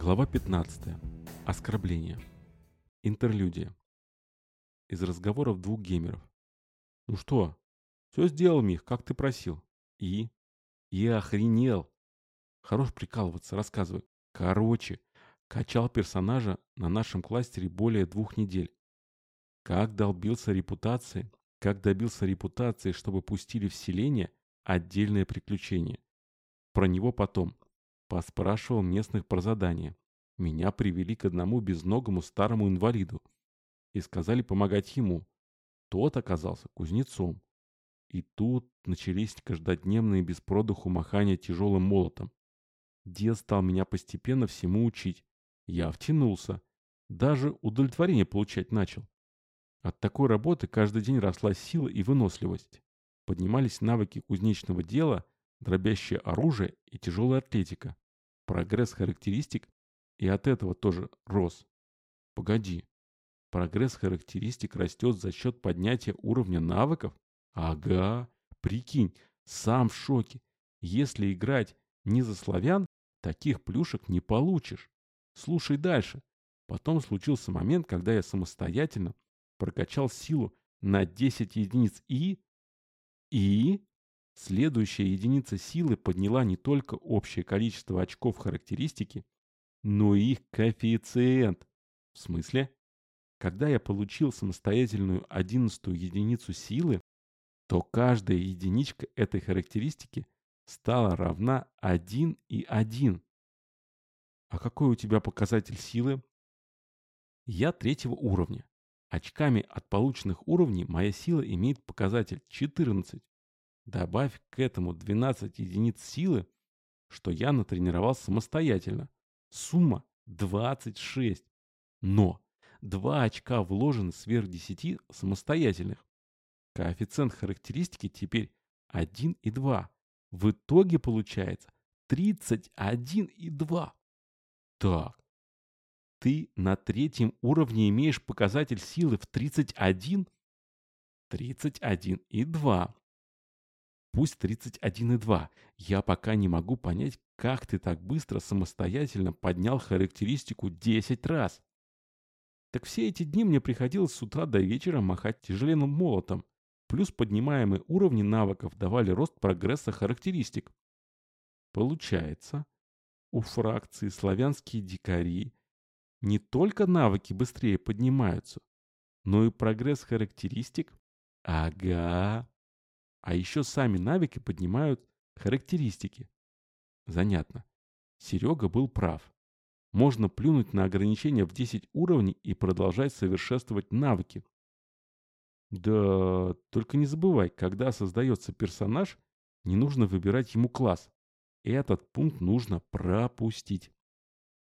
Глава 15. Оскорбление. Интерлюдия. Из разговоров двух геймеров. Ну что? Все сделал, Мих, как ты просил. И? Я охренел. Хорош прикалываться, рассказывай. Короче, качал персонажа на нашем кластере более двух недель. Как долбился репутацией, как добился репутации, чтобы пустили в селение отдельное приключение. Про него потом. Поспрашивал местных про задание. Меня привели к одному безногому старому инвалиду. И сказали помогать ему. Тот оказался кузнецом. И тут начались каждодневные без продуху махания тяжелым молотом. Дед стал меня постепенно всему учить. Я втянулся. Даже удовлетворение получать начал. От такой работы каждый день росла сила и выносливость. Поднимались навыки кузнечного дела, дробящее оружие и тяжелая атлетика прогресс характеристик и от этого тоже рос. Погоди. Прогресс характеристик растет за счет поднятия уровня навыков? Ага. Прикинь, сам в шоке. Если играть не за славян, таких плюшек не получишь. Слушай дальше. Потом случился момент, когда я самостоятельно прокачал силу на 10 единиц и... И... Следующая единица силы подняла не только общее количество очков характеристики, но и их коэффициент. В смысле? Когда я получил самостоятельную одиннадцатую единицу силы, то каждая единичка этой характеристики стала равна 1 и 1. А какой у тебя показатель силы? Я третьего уровня. Очками от полученных уровней моя сила имеет показатель 14. Добавь к этому 12 единиц силы, что я натренировал самостоятельно. Сумма 26. Но 2 очка вложены сверх 10 самостоятельных. Коэффициент характеристики теперь 1 и 2. В итоге получается 31 и 2. Так, ты на третьем уровне имеешь показатель силы в 31? 31 и 2. Пусть 31,2. Я пока не могу понять, как ты так быстро самостоятельно поднял характеристику 10 раз. Так все эти дни мне приходилось с утра до вечера махать тяжеленным молотом. Плюс поднимаемые уровни навыков давали рост прогресса характеристик. Получается, у фракции славянские дикари не только навыки быстрее поднимаются, но и прогресс характеристик? Ага. А еще сами навыки поднимают характеристики. Занятно. Серега был прав. Можно плюнуть на ограничения в 10 уровней и продолжать совершенствовать навыки. Да, только не забывай, когда создается персонаж, не нужно выбирать ему класс. Этот пункт нужно пропустить.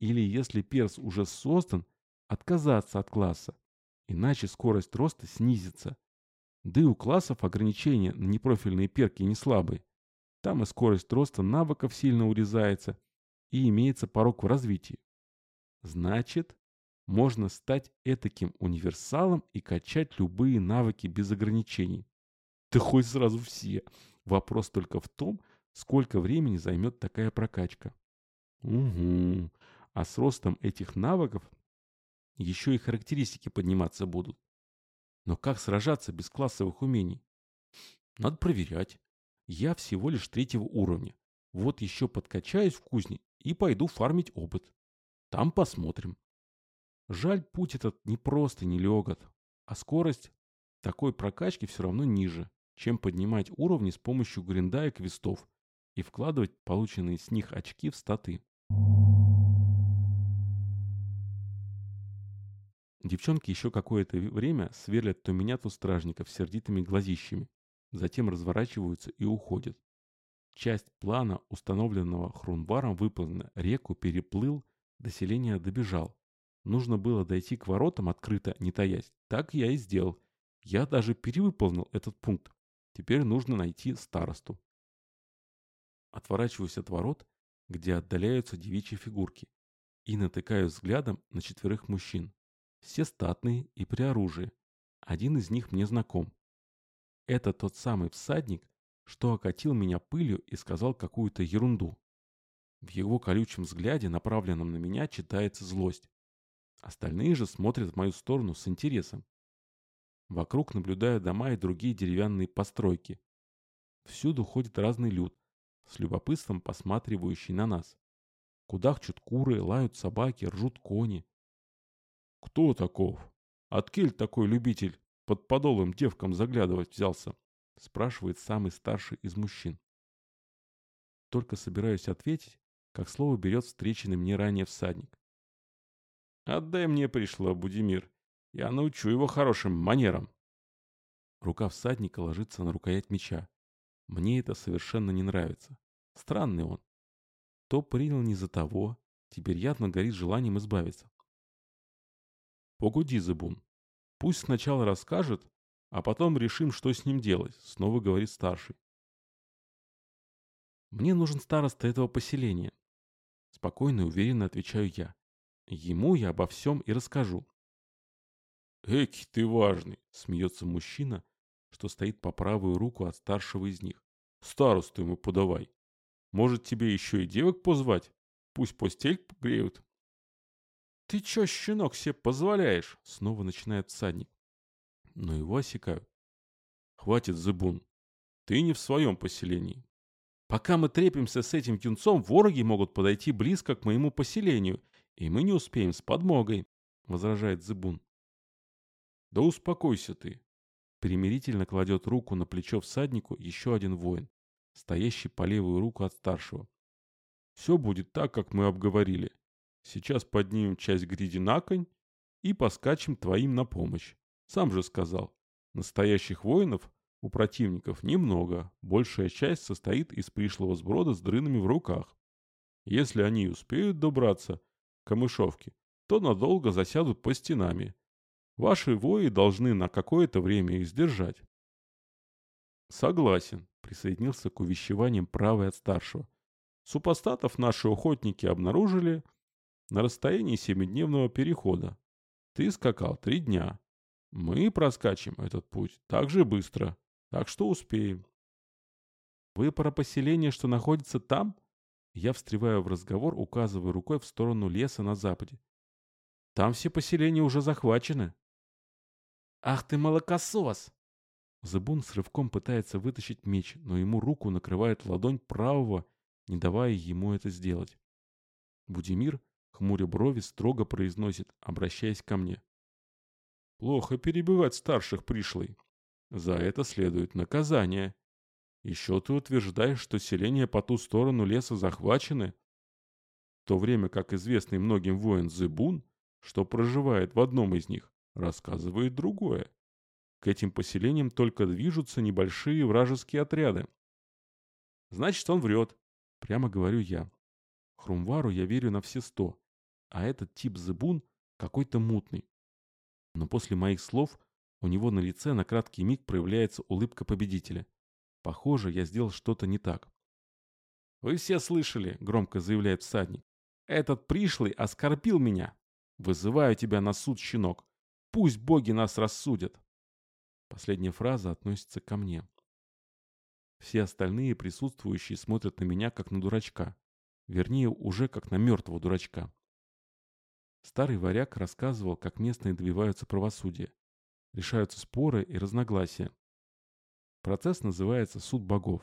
Или если перс уже создан, отказаться от класса. Иначе скорость роста снизится. Да и у классов ограничения на непрофильные перки не слабые. Там и скорость роста навыков сильно урезается, и имеется порог в развитии. Значит, можно стать этаким универсалом и качать любые навыки без ограничений. Да хоть сразу все. Вопрос только в том, сколько времени займет такая прокачка. Угу. А с ростом этих навыков еще и характеристики подниматься будут. Но как сражаться без классовых умений? Надо проверять. Я всего лишь третьего уровня. Вот еще подкачаюсь в кузне и пойду фармить опыт. Там посмотрим. Жаль, путь этот не просто не легот, а скорость такой прокачки все равно ниже, чем поднимать уровни с помощью гринда и квестов и вкладывать полученные с них очки в статы. Девчонки еще какое-то время сверлят то меня, то стражников сердитыми глазищами. Затем разворачиваются и уходят. Часть плана, установленного Хрунваром, выполнена. Реку переплыл, до селения добежал. Нужно было дойти к воротам открыто, не таясь. Так я и сделал. Я даже перевыполнил этот пункт. Теперь нужно найти старосту. Отворачиваюсь от ворот, где отдаляются девичьи фигурки, и натыкаюсь взглядом на четверых мужчин. Все статные и при оружии. Один из них мне знаком. Это тот самый всадник, что окатил меня пылью и сказал какую-то ерунду. В его колючем взгляде, направленном на меня, читается злость. Остальные же смотрят в мою сторону с интересом. Вокруг наблюдаю дома и другие деревянные постройки. Всюду ходит разный люд, с любопытством посматривающий на нас. Кудахчут куры, лают собаки, ржут кони. «Кто таков? Откель такой любитель под подолом девкам заглядывать взялся?» спрашивает самый старший из мужчин. Только собираюсь ответить, как слово берет встреченный мне ранее всадник. «Отдай мне пришло, Будимир. Я научу его хорошим манерам». Рука всадника ложится на рукоять меча. Мне это совершенно не нравится. Странный он. То принял не за того, теперь явно горит желанием избавиться. «Погоди, Зыбун. Пусть сначала расскажет, а потом решим, что с ним делать», — снова говорит старший. «Мне нужен староста этого поселения», — спокойно и уверенно отвечаю я. «Ему я обо всем и расскажу». «Эки ты важный», — смеется мужчина, что стоит по правую руку от старшего из них. «Старосту ему подавай». Может, тебе еще и девок позвать? Пусть постель греют. Ты че, щенок, себе позволяешь? Снова начинает всадник. Но его осекают. Хватит, зыбун. Ты не в своем поселении. Пока мы трепимся с этим юнцом, вороги могут подойти близко к моему поселению, и мы не успеем с подмогой, возражает зыбун. Да успокойся ты. Примирительно кладет руку на плечо всаднику еще один воин стоящий по левую руку от старшего. «Все будет так, как мы обговорили. Сейчас поднимем часть гриди на конь и поскачем твоим на помощь. Сам же сказал, настоящих воинов у противников немного, большая часть состоит из пришлого сброда с дрынами в руках. Если они успеют добраться к камышовке, то надолго засядут по стенами. Ваши вои должны на какое-то время их сдержать. Согласен, присоединился к увещеваниям правый от старшего. Супостатов наши охотники обнаружили на расстоянии семидневного перехода. Ты скакал три дня. Мы проскачем этот путь так же быстро, так что успеем. Вы про поселение, что находится там? Я встреваю в разговор, указывая рукой в сторону леса на западе. Там все поселения уже захвачены. Ах ты молокосос! Зыбун с рывком пытается вытащить меч, но ему руку накрывает ладонь правого, не давая ему это сделать. Будимир, хмуря брови, строго произносит, обращаясь ко мне. «Плохо перебивать старших пришлый. За это следует наказание. Еще ты утверждаешь, что селения по ту сторону леса захвачены, в то время как известный многим воин Зыбун, что проживает в одном из них, рассказывает другое. К этим поселениям только движутся небольшие вражеские отряды. Значит, он врет. Прямо говорю я. Хрумвару я верю на все сто. А этот тип зыбун какой-то мутный. Но после моих слов у него на лице на краткий миг проявляется улыбка победителя. Похоже, я сделал что-то не так. «Вы все слышали», — громко заявляет всадник. «Этот пришлый оскорбил меня. Вызываю тебя на суд, щенок. Пусть боги нас рассудят». Последняя фраза относится ко мне. Все остальные присутствующие смотрят на меня как на дурачка. Вернее, уже как на мертвого дурачка. Старый варяг рассказывал, как местные добиваются правосудия. Решаются споры и разногласия. Процесс называется «суд богов».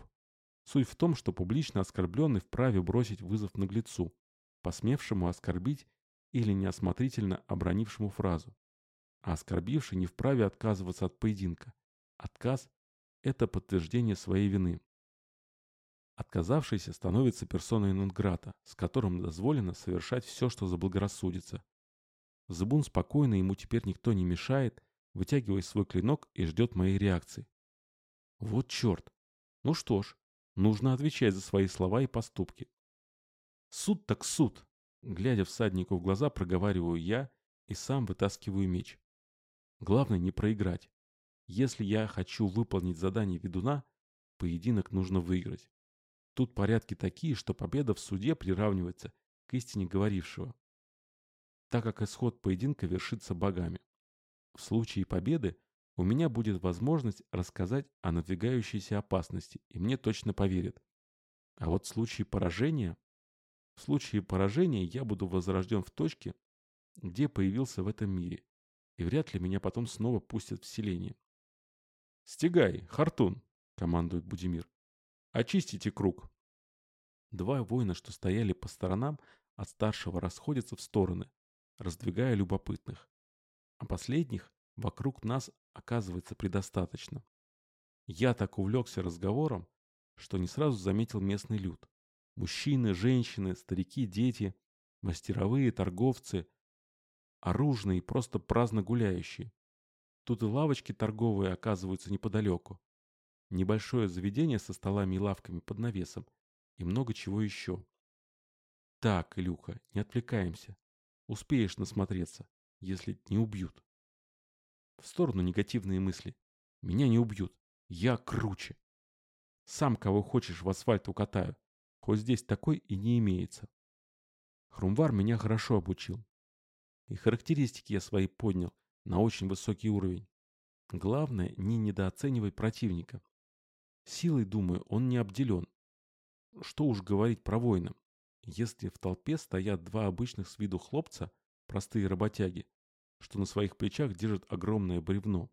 Суть в том, что публично оскорбленный вправе бросить вызов наглецу, посмевшему оскорбить или неосмотрительно обронившему фразу а оскорбивший не вправе отказываться от поединка. Отказ – это подтверждение своей вины. Отказавшийся становится персоной нон-грата, с которым дозволено совершать все, что заблагорассудится. Зыбун спокойно, ему теперь никто не мешает, вытягивая свой клинок и ждет моей реакции. Вот черт! Ну что ж, нужно отвечать за свои слова и поступки. Суд так суд! Глядя всаднику в глаза, проговариваю я и сам вытаскиваю меч. Главное не проиграть. Если я хочу выполнить задание ведуна, поединок нужно выиграть. Тут порядки такие, что победа в суде приравнивается к истине говорившего, так как исход поединка вершится богами. В случае победы у меня будет возможность рассказать о надвигающейся опасности, и мне точно поверят. А вот в случае поражения В случае поражения я буду возрожден в точке, где появился в этом мире, и вряд ли меня потом снова пустят в селение. «Стегай, Хартун!» — командует Будимир. «Очистите круг!» Два воина, что стояли по сторонам, от старшего расходятся в стороны, раздвигая любопытных. А последних вокруг нас оказывается предостаточно. Я так увлекся разговором, что не сразу заметил местный люд. Мужчины, женщины, старики, дети, мастеровые, торговцы, оружные и просто праздно гуляющие. Тут и лавочки торговые оказываются неподалеку. Небольшое заведение со столами и лавками под навесом и много чего еще. Так, Илюха, не отвлекаемся. Успеешь насмотреться, если не убьют. В сторону негативные мысли. Меня не убьют. Я круче. Сам кого хочешь в асфальт укатаю. Хоть здесь такой и не имеется. Хрумвар меня хорошо обучил. И характеристики я свои поднял на очень высокий уровень. Главное, не недооценивай противника. Силой, думаю, он не обделен. Что уж говорить про воина. Если в толпе стоят два обычных с виду хлопца, простые работяги, что на своих плечах держат огромное бревно,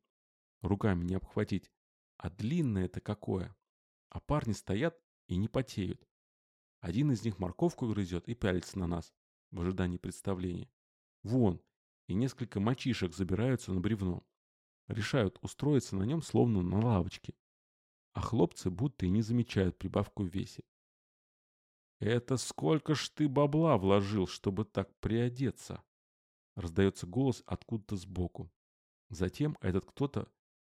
руками не обхватить, а длинное это какое. А парни стоят и не потеют. Один из них морковку грызет и пялится на нас, в ожидании представления. Вон, и несколько мальчишек забираются на бревно. Решают устроиться на нем словно на лавочке. А хлопцы будто и не замечают прибавку в весе. «Это сколько ж ты бабла вложил, чтобы так приодеться?» Раздается голос откуда-то сбоку. Затем этот кто-то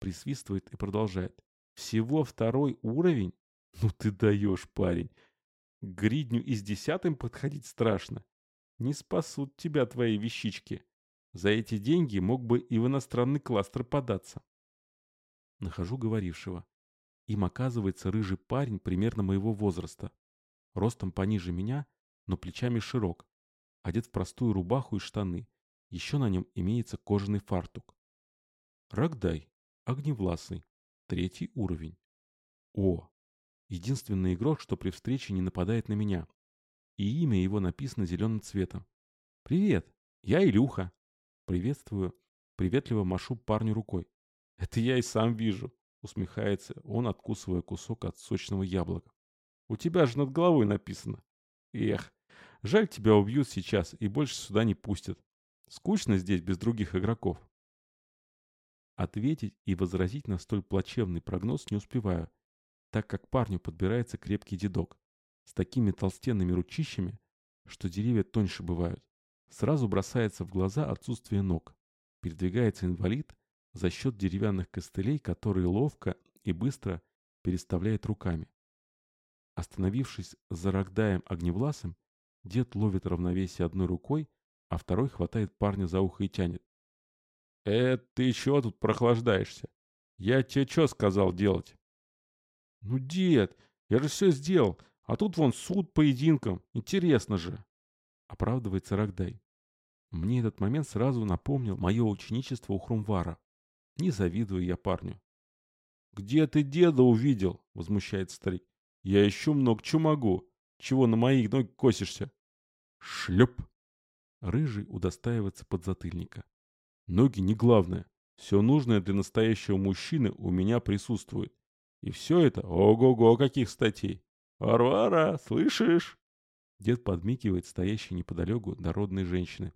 присвистывает и продолжает. «Всего второй уровень? Ну ты даешь, парень! Гридню и с десятым подходить страшно. Не спасут тебя твои вещички. За эти деньги мог бы и в иностранный кластер податься». Нахожу говорившего. Им оказывается рыжий парень примерно моего возраста ростом пониже меня, но плечами широк, одет в простую рубаху и штаны. Еще на нем имеется кожаный фартук. Рогдай, огневласый, третий уровень. О, единственный игрок, что при встрече не нападает на меня. И имя его написано зеленым цветом. «Привет, я Илюха». Приветствую, приветливо машу парню рукой. «Это я и сам вижу», усмехается он, откусывая кусок от сочного яблока. У тебя же над головой написано. Эх, жаль тебя убьют сейчас и больше сюда не пустят. Скучно здесь без других игроков. Ответить и возразить на столь плачевный прогноз не успеваю, так как парню подбирается крепкий дедок с такими толстенными ручищами, что деревья тоньше бывают. Сразу бросается в глаза отсутствие ног. Передвигается инвалид за счет деревянных костылей, которые ловко и быстро переставляет руками. Остановившись за Рогдаем Огневласым, дед ловит равновесие одной рукой, а второй хватает парня за ухо и тянет. «Э, ты чего тут прохлаждаешься? Я тебе что сказал делать?» «Ну, дед, я же все сделал, а тут вон суд поединком, интересно же!» Оправдывается Рогдай. Мне этот момент сразу напомнил мое ученичество у Хрумвара. Не завидую я парню. «Где ты деда увидел?» — возмущается старик. Я еще много чего могу. Чего на моих ноги косишься? Шлеп. Рыжий удостаивается подзатыльника. Ноги не главное. Все нужное для настоящего мужчины у меня присутствует. И все это, ого-го, каких статей. Варвара, слышишь? Дед подмигивает стоящей неподалеку дородной женщины.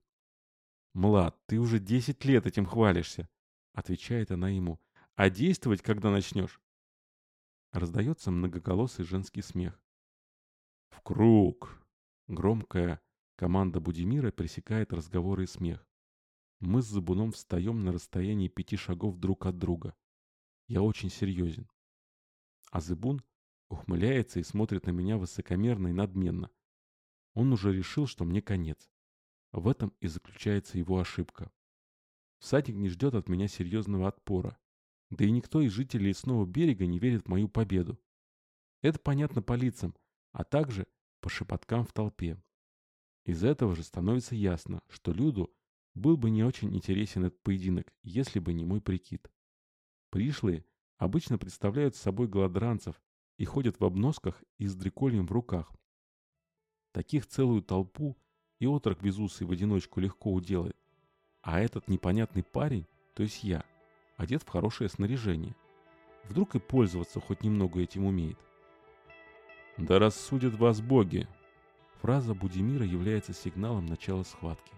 «Млад, ты уже десять лет этим хвалишься», — отвечает она ему. «А действовать когда начнешь? Раздается многоголосый женский смех. «В круг!» Громкая команда Будимира пресекает разговоры и смех. Мы с Забуном встаем на расстоянии пяти шагов друг от друга. Я очень серьезен. А Зыбун ухмыляется и смотрит на меня высокомерно и надменно. Он уже решил, что мне конец. В этом и заключается его ошибка. Всадник не ждет от меня серьезного отпора. Да и никто из жителей лесного берега не верит в мою победу. Это понятно по лицам, а также по шепоткам в толпе. Из этого же становится ясно, что Люду был бы не очень интересен этот поединок, если бы не мой прикид. Пришлые обычно представляют собой голодранцев и ходят в обносках и с дрекольем в руках. Таких целую толпу и отрок безусый в одиночку легко уделает. А этот непонятный парень, то есть я, одет в хорошее снаряжение. Вдруг и пользоваться хоть немного этим умеет. «Да рассудят вас боги!» Фраза Будимира является сигналом начала схватки.